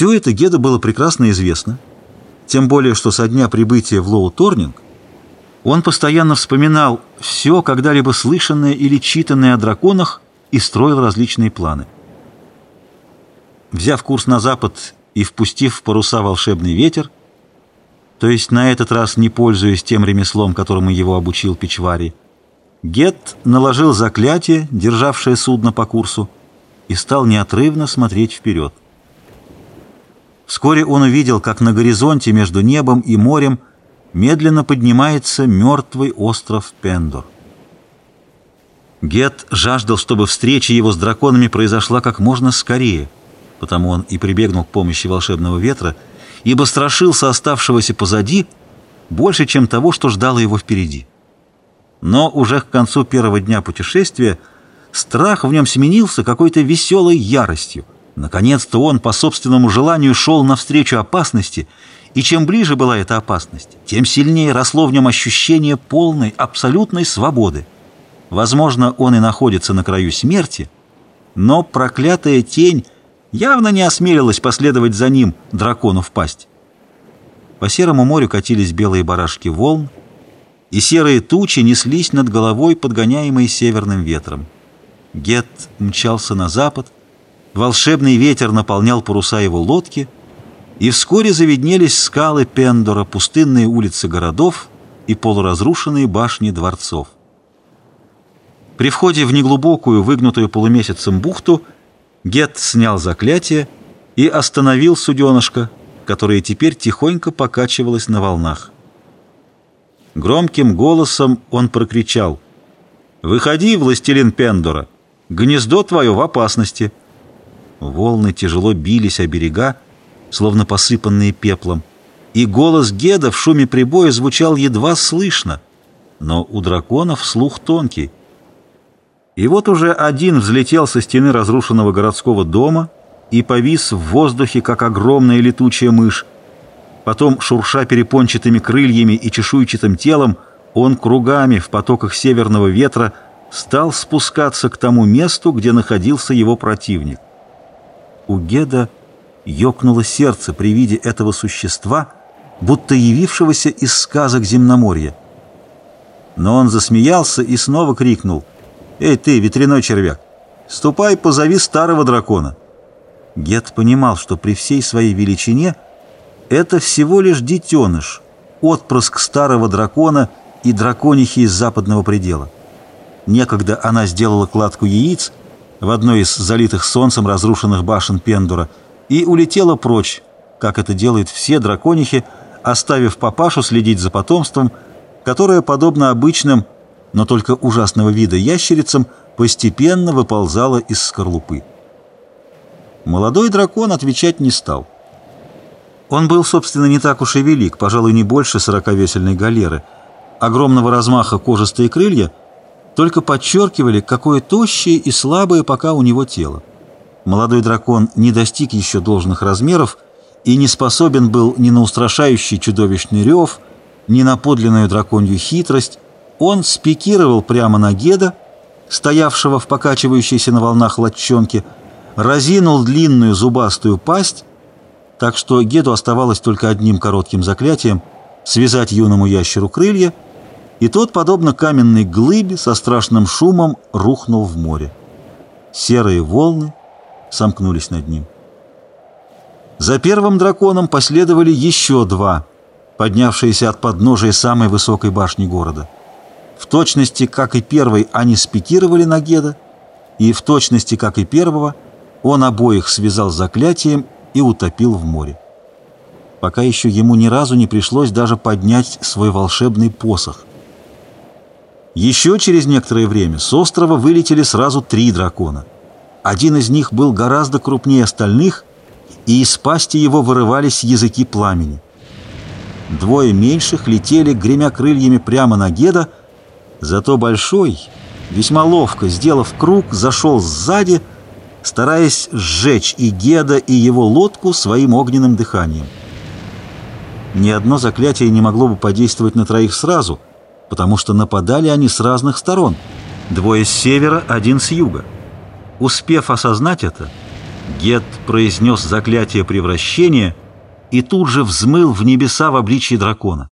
Все это Геда было прекрасно известно, тем более, что со дня прибытия в Лоу-Торнинг он постоянно вспоминал все, когда-либо слышанное или читанное о драконах, и строил различные планы. Взяв курс на запад и впустив в паруса волшебный ветер, то есть на этот раз не пользуясь тем ремеслом, которому его обучил Пичвари, Гет наложил заклятие, державшее судно по курсу, и стал неотрывно смотреть вперед. Вскоре он увидел, как на горизонте между небом и морем медленно поднимается мертвый остров Пендор. Гет жаждал, чтобы встреча его с драконами произошла как можно скорее, потому он и прибегнул к помощи волшебного ветра, ибо страшился оставшегося позади больше, чем того, что ждало его впереди. Но уже к концу первого дня путешествия страх в нем сменился какой-то веселой яростью. Наконец-то он по собственному желанию шел навстречу опасности, и чем ближе была эта опасность, тем сильнее росло в нем ощущение полной, абсолютной свободы. Возможно, он и находится на краю смерти, но проклятая тень явно не осмелилась последовать за ним, дракону в пасть. По серому морю катились белые барашки волн, и серые тучи неслись над головой, подгоняемые северным ветром. Гет мчался на запад, волшебный ветер наполнял паруса его лодки, и вскоре завиднелись скалы Пендора, пустынные улицы городов и полуразрушенные башни дворцов. При входе в неглубокую, выгнутую полумесяцем бухту Гет снял заклятие и остановил суденышко, которое теперь тихонько покачивалось на волнах. Громким голосом он прокричал «Выходи, властелин Пендора! Гнездо твое в опасности!» Волны тяжело бились о берега, словно посыпанные пеплом, и голос Геда в шуме прибоя звучал едва слышно, но у драконов слух тонкий. И вот уже один взлетел со стены разрушенного городского дома и повис в воздухе, как огромная летучая мышь. Потом, шурша перепончатыми крыльями и чешуйчатым телом, он кругами в потоках северного ветра стал спускаться к тому месту, где находился его противник. У Геда ёкнуло сердце при виде этого существа, будто явившегося из сказок земноморья. Но он засмеялся и снова крикнул — «Эй ты, ветряной червяк, ступай, позови старого дракона». Гет понимал, что при всей своей величине это всего лишь детеныш, отпрыск старого дракона и драконихи из западного предела. Некогда она сделала кладку яиц в одной из залитых солнцем разрушенных башен Пендура и улетела прочь, как это делают все драконихи, оставив папашу следить за потомством, которое, подобно обычным, но только ужасного вида ящерицам постепенно выползала из скорлупы. Молодой дракон отвечать не стал. Он был, собственно, не так уж и велик, пожалуй, не больше сороковесельной галеры. Огромного размаха кожистые крылья только подчеркивали, какое тощее и слабое пока у него тело. Молодой дракон не достиг еще должных размеров и не способен был ни на устрашающий чудовищный рев, ни на подлинную драконью хитрость, он спикировал прямо на Геда, стоявшего в покачивающейся на волнах лодчонке, разинул длинную зубастую пасть, так что Геду оставалось только одним коротким заклятием связать юному ящеру крылья, и тот, подобно каменной глыбе, со страшным шумом рухнул в море. Серые волны сомкнулись над ним. За первым драконом последовали еще два, поднявшиеся от подножия самой высокой башни города — в точности, как и первый, они спикировали на Геда, и в точности, как и первого, он обоих связал заклятием и утопил в море. Пока еще ему ни разу не пришлось даже поднять свой волшебный посох. Еще через некоторое время с острова вылетели сразу три дракона. Один из них был гораздо крупнее остальных, и из пасти его вырывались языки пламени. Двое меньших летели, гремя крыльями прямо на Геда, Зато большой, весьма ловко, сделав круг, зашел сзади, стараясь сжечь и Геда, и его лодку своим огненным дыханием. Ни одно заклятие не могло бы подействовать на троих сразу, потому что нападали они с разных сторон. Двое с севера, один с юга. Успев осознать это, Гет произнес заклятие превращения и тут же взмыл в небеса в обличье дракона.